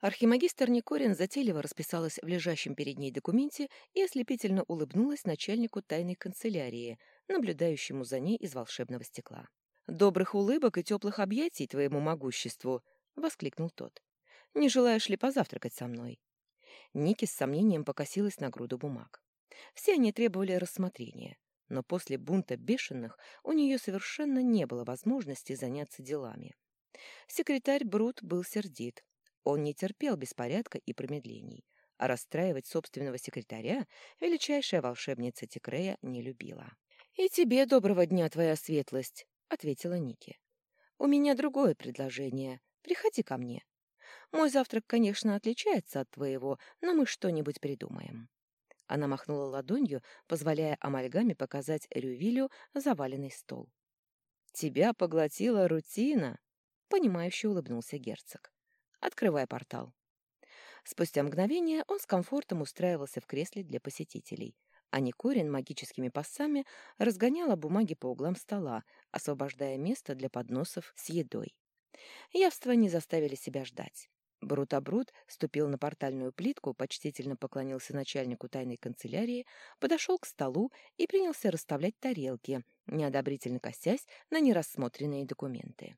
Архимагистр Никорин затейливо расписалась в лежащем перед ней документе и ослепительно улыбнулась начальнику тайной канцелярии, наблюдающему за ней из волшебного стекла. «Добрых улыбок и теплых объятий твоему могуществу!» — воскликнул тот. «Не желаешь ли позавтракать со мной?» Ники с сомнением покосилась на груду бумаг. Все они требовали рассмотрения, но после бунта бешеных у нее совершенно не было возможности заняться делами. Секретарь Брут был сердит, он не терпел беспорядка и промедлений, а расстраивать собственного секретаря величайшая волшебница Тикрея не любила. «И тебе доброго дня, твоя светлость», — ответила Ники. «У меня другое предложение. Приходи ко мне. Мой завтрак, конечно, отличается от твоего, но мы что-нибудь придумаем». Она махнула ладонью, позволяя амальгаме показать Рювилю заваленный стол. «Тебя поглотила рутина», — понимающе улыбнулся герцог. Открывай портал. Спустя мгновение он с комфортом устраивался в кресле для посетителей, а Никорин магическими пассами разгоняла бумаги по углам стола, освобождая место для подносов с едой. Явства не заставили себя ждать. Брут-Абрут ступил на портальную плитку, почтительно поклонился начальнику тайной канцелярии, подошел к столу и принялся расставлять тарелки, неодобрительно косясь на нерассмотренные документы.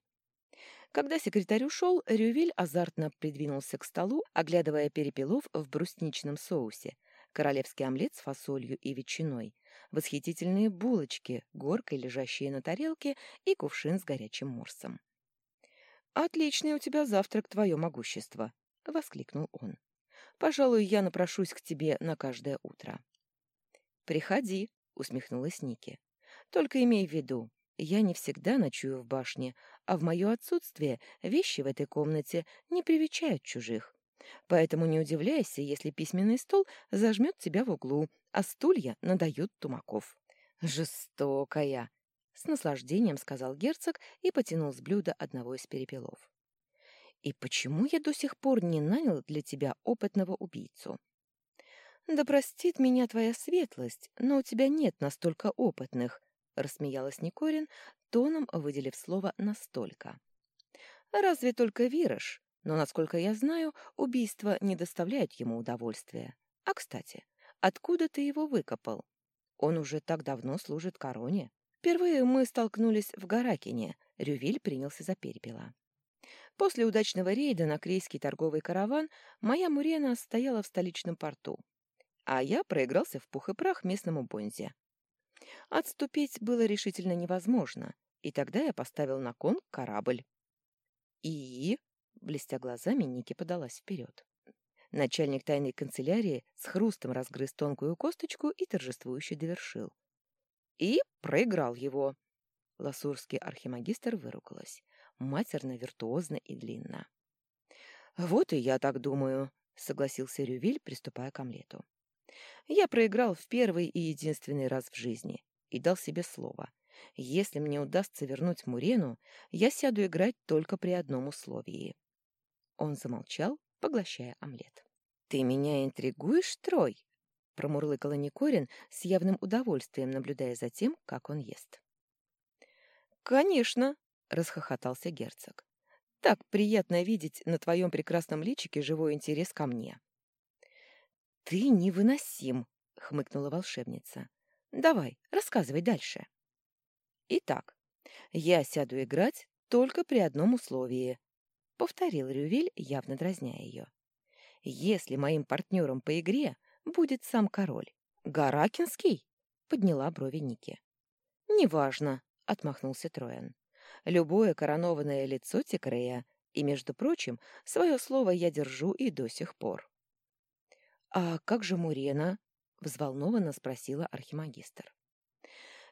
Когда секретарь ушел, Рювиль азартно придвинулся к столу, оглядывая перепелов в брусничном соусе, королевский омлет с фасолью и ветчиной, восхитительные булочки, горкой лежащие на тарелке и кувшин с горячим морсом. «Отличный у тебя завтрак, твое могущество!» — воскликнул он. «Пожалуй, я напрошусь к тебе на каждое утро». «Приходи», — усмехнулась Ники. «Только имей в виду, я не всегда ночую в башне, а в мое отсутствие вещи в этой комнате не привечают чужих. Поэтому не удивляйся, если письменный стол зажмет тебя в углу, а стулья надают тумаков. «Жестокая!» — с наслаждением сказал герцог и потянул с блюда одного из перепелов. «И почему я до сих пор не нанял для тебя опытного убийцу?» «Да простит меня твоя светлость, но у тебя нет настолько опытных», — рассмеялась Никорин, тоном выделив слово «настолько». «Разве только Вираж, но, насколько я знаю, убийства не доставляют ему удовольствия. А, кстати, откуда ты его выкопал? Он уже так давно служит короне. Впервые мы столкнулись в Гаракине, Рювиль принялся за перепела. После удачного рейда на крейский торговый караван моя Мурена стояла в столичном порту, а я проигрался в пух и прах местному Бонзе. Отступить было решительно невозможно, и тогда я поставил на кон корабль. И, блестя глазами, Ники подалась вперед. Начальник тайной канцелярии с хрустом разгрыз тонкую косточку и торжествующе довершил. И проиграл его. Ласурский архимагистр выругалась. Матерно, виртуозно и длинно. «Вот и я так думаю», — согласился Рювиль, приступая к омлету. Я проиграл в первый и единственный раз в жизни и дал себе слово. Если мне удастся вернуть Мурену, я сяду играть только при одном условии. Он замолчал, поглощая омлет. «Ты меня интригуешь, Трой?» — промурлыкала Никорин с явным удовольствием, наблюдая за тем, как он ест. «Конечно!» — расхохотался герцог. «Так приятно видеть на твоем прекрасном личике живой интерес ко мне». «Ты невыносим!» — хмыкнула волшебница. «Давай, рассказывай дальше». «Итак, я сяду играть только при одном условии», — повторил Рювиль, явно дразня ее. «Если моим партнером по игре будет сам король». «Гаракинский?» — подняла брови Ники. «Неважно», — отмахнулся Троян. «Любое коронованное лицо Текрея, и, между прочим, свое слово я держу и до сих пор». «А как же Мурена?» — взволнованно спросила архимагистр.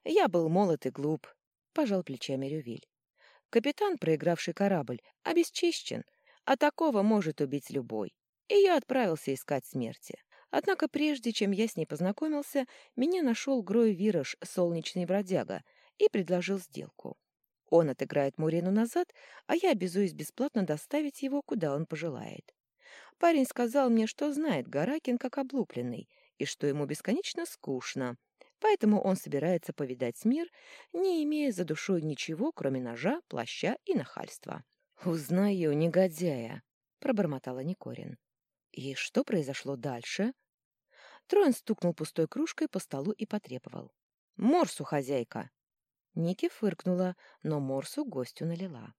«Я был молод и глуп», — пожал плечами Рювиль. «Капитан, проигравший корабль, обесчищен, а такого может убить любой. И я отправился искать смерти. Однако прежде, чем я с ней познакомился, меня нашел Грой Вираж, солнечный бродяга, и предложил сделку. Он отыграет Мурену назад, а я обязуюсь бесплатно доставить его, куда он пожелает. Парень сказал мне, что знает Гаракин как облупленный, и что ему бесконечно скучно, поэтому он собирается повидать мир, не имея за душой ничего, кроме ножа, плаща и нахальства. «Узнаю, негодяя!» — пробормотала Никорин. «И что произошло дальше?» Троин стукнул пустой кружкой по столу и потребовал. «Морсу, хозяйка!» Ники фыркнула, но морсу гостю налила.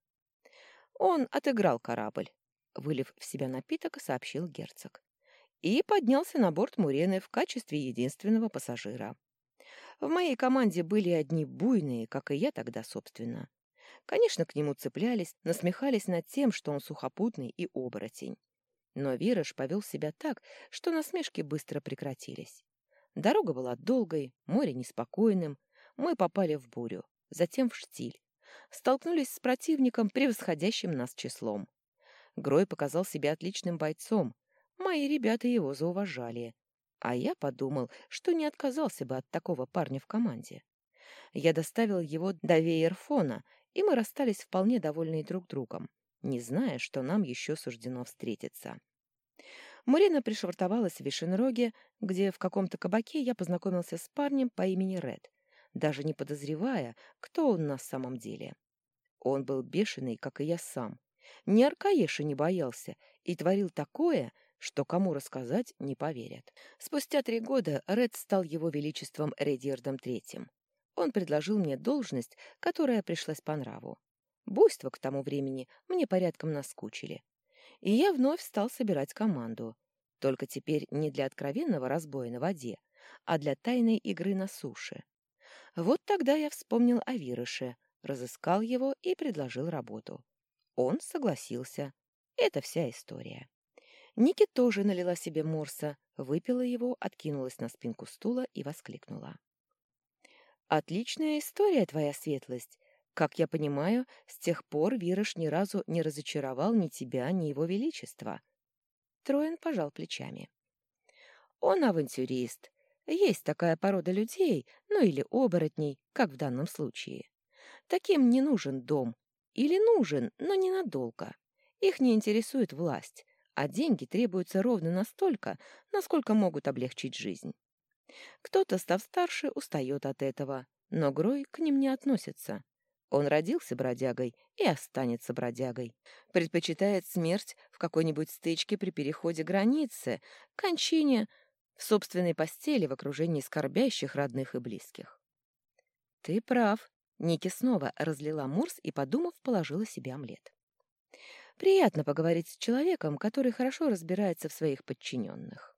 Он отыграл корабль, вылив в себя напиток, сообщил герцог. И поднялся на борт Мурены в качестве единственного пассажира. В моей команде были одни буйные, как и я тогда, собственно. Конечно, к нему цеплялись, насмехались над тем, что он сухопутный и оборотень. Но Вираж повел себя так, что насмешки быстро прекратились. Дорога была долгой, море неспокойным, мы попали в бурю, затем в штиль. Столкнулись с противником, превосходящим нас числом. Грой показал себя отличным бойцом. Мои ребята его зауважали. А я подумал, что не отказался бы от такого парня в команде. Я доставил его до Вейерфона, и мы расстались вполне довольные друг другом, не зная, что нам еще суждено встретиться. Мурена пришвартовалась в Вишенроге, где в каком-то кабаке я познакомился с парнем по имени Ред, даже не подозревая, кто он на самом деле. Он был бешеный, как и я сам. Ни Аркаеши не боялся и творил такое, что кому рассказать не поверят. Спустя три года Ред стал его величеством Редиардом Третьим. Он предложил мне должность, которая пришлась по нраву. Буйства к тому времени мне порядком наскучили. И я вновь стал собирать команду. Только теперь не для откровенного разбоя на воде, а для тайной игры на суше. Вот тогда я вспомнил о Вирыше, разыскал его и предложил работу. Он согласился. Это вся история. Ники тоже налила себе морса, выпила его, откинулась на спинку стула и воскликнула. «Отличная история, твоя светлость. Как я понимаю, с тех пор Вирыш ни разу не разочаровал ни тебя, ни его величества». Троен пожал плечами. «Он авантюрист, есть такая порода людей, ну или оборотней, как в данном случае. Таким не нужен дом. Или нужен, но ненадолго. Их не интересует власть, а деньги требуются ровно настолько, насколько могут облегчить жизнь. Кто-то, став старше, устает от этого, но Грой к ним не относится. Он родился бродягой и останется бродягой. Предпочитает смерть в какой-нибудь стычке при переходе границы, кончине, в собственной постели в окружении скорбящих родных и близких. «Ты прав», — Ники снова разлила мурс и, подумав, положила себе омлет. «Приятно поговорить с человеком, который хорошо разбирается в своих подчиненных».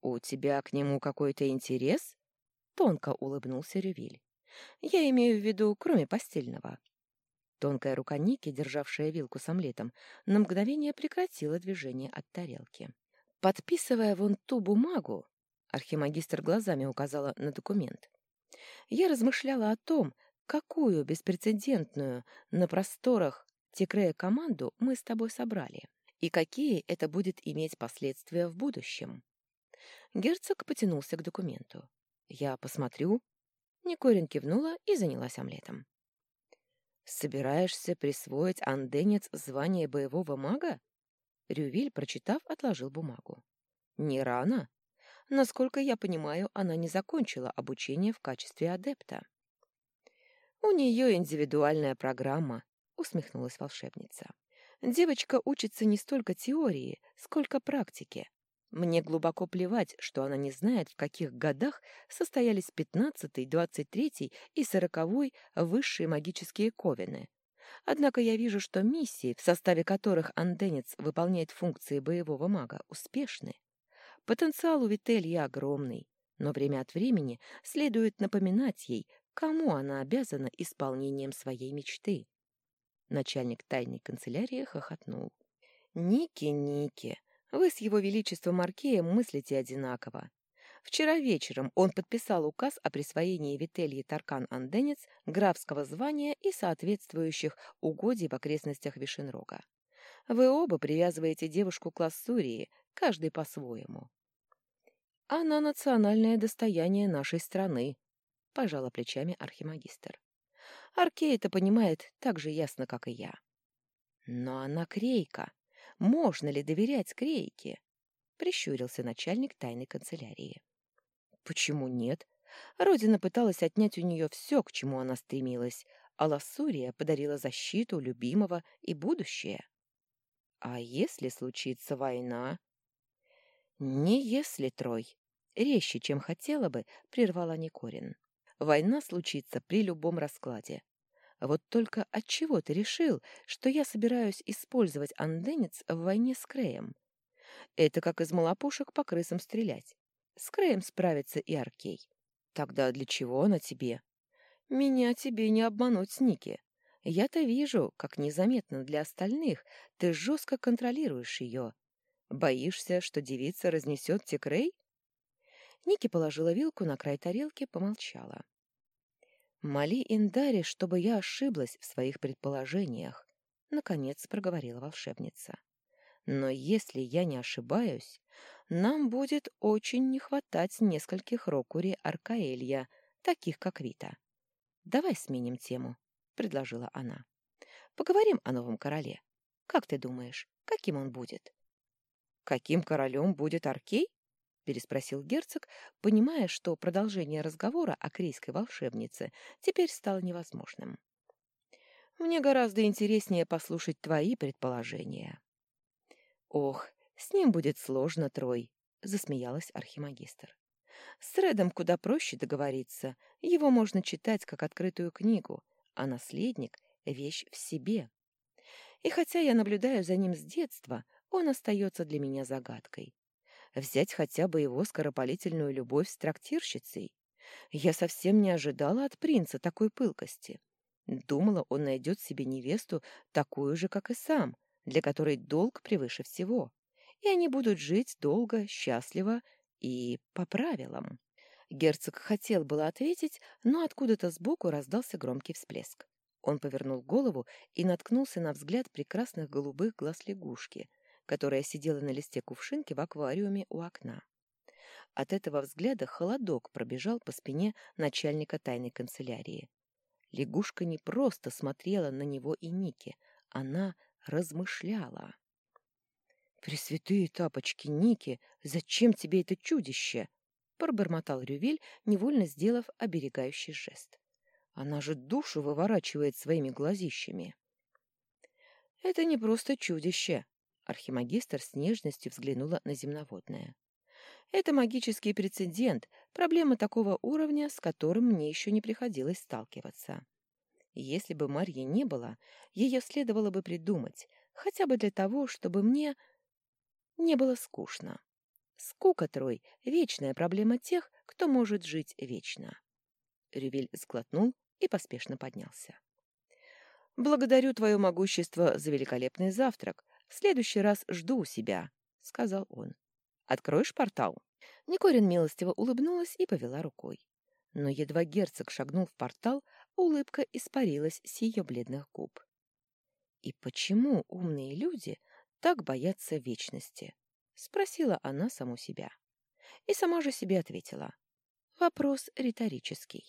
«У тебя к нему какой-то интерес?» — тонко улыбнулся Рювиль. «Я имею в виду, кроме постельного». Тонкая рука Ники, державшая вилку с омлетом, на мгновение прекратила движение от тарелки. Подписывая вон ту бумагу, архимагистр глазами указала на документ, я размышляла о том, какую беспрецедентную на просторах Текрея команду мы с тобой собрали и какие это будет иметь последствия в будущем. Герцог потянулся к документу. Я посмотрю. Никорин кивнула и занялась омлетом. «Собираешься присвоить анденец звание боевого мага?» Рювиль, прочитав, отложил бумагу. «Не рано. Насколько я понимаю, она не закончила обучение в качестве адепта». «У нее индивидуальная программа», — усмехнулась волшебница. «Девочка учится не столько теории, сколько практики. Мне глубоко плевать, что она не знает, в каких годах состоялись пятнадцатый, двадцать третий и сороковой высшие магические ковины, Однако я вижу, что миссии, в составе которых анденец выполняет функции боевого мага, успешны. Потенциал у Вительи огромный, но время от времени следует напоминать ей, кому она обязана исполнением своей мечты. Начальник тайной канцелярии хохотнул. «Ники, Ники, вы с его величеством Аркеем мыслите одинаково. Вчера вечером он подписал указ о присвоении Вительи Таркан-Анденец графского звания и соответствующих угодий в окрестностях Вишенрога. Вы оба привязываете девушку к Лассурии, каждый по-своему. «Она национальное достояние нашей страны», — пожала плечами архимагистр. «Аркей это понимает так же ясно, как и я». «Но она крейка. Можно ли доверять крейке?» — прищурился начальник тайной канцелярии. Почему нет? Родина пыталась отнять у нее все, к чему она стремилась, а Лассурия подарила защиту, любимого и будущее. А если случится война? Не если, Трой. Резче, чем хотела бы, прервала Никорин. Война случится при любом раскладе. Вот только от чего ты решил, что я собираюсь использовать анденец в войне с Креем? Это как из малопушек по крысам стрелять. С Креем справится и Аркей. Тогда для чего она тебе? Меня тебе не обмануть, Ники. Я-то вижу, как незаметно для остальных ты жестко контролируешь ее. Боишься, что девица разнесет Текрей? Ники положила вилку на край тарелки, помолчала. «Моли Индаре, чтобы я ошиблась в своих предположениях», — наконец проговорила волшебница. «Но если я не ошибаюсь, нам будет очень не хватать нескольких Рокури Аркаэлья, таких как Вита. Давай сменим тему», — предложила она. «Поговорим о новом короле. Как ты думаешь, каким он будет?» «Каким королем будет Аркей?» — переспросил герцог, понимая, что продолжение разговора о крейской волшебнице теперь стало невозможным. «Мне гораздо интереснее послушать твои предположения». «Ох, с ним будет сложно, Трой», — засмеялась архимагистр. «С Редом куда проще договориться, его можно читать как открытую книгу, а наследник — вещь в себе. И хотя я наблюдаю за ним с детства, он остается для меня загадкой. Взять хотя бы его скоропалительную любовь с трактирщицей. Я совсем не ожидала от принца такой пылкости. Думала, он найдет себе невесту такую же, как и сам, для которой долг превыше всего. И они будут жить долго, счастливо и по правилам. Герцог хотел было ответить, но откуда-то сбоку раздался громкий всплеск. Он повернул голову и наткнулся на взгляд прекрасных голубых глаз лягушки — которая сидела на листе кувшинки в аквариуме у окна. От этого взгляда холодок пробежал по спине начальника тайной канцелярии. Лягушка не просто смотрела на него и Ники, она размышляла. «Пресвятые тапочки, Ники, зачем тебе это чудище?» — пробормотал Рювель, невольно сделав оберегающий жест. «Она же душу выворачивает своими глазищами». «Это не просто чудище», Архимагистр с нежностью взглянула на земноводное. «Это магический прецедент, проблема такого уровня, с которым мне еще не приходилось сталкиваться. Если бы Марьи не было, ее следовало бы придумать, хотя бы для того, чтобы мне не было скучно. Скука, Трой, — вечная проблема тех, кто может жить вечно». Рювель сглотнул и поспешно поднялся. «Благодарю твое могущество за великолепный завтрак, следующий раз жду у себя», — сказал он. «Откроешь портал?» Никорин милостиво улыбнулась и повела рукой. Но едва герцог шагнул в портал, улыбка испарилась с ее бледных губ. «И почему умные люди так боятся вечности?» — спросила она саму себя. И сама же себе ответила. Вопрос риторический.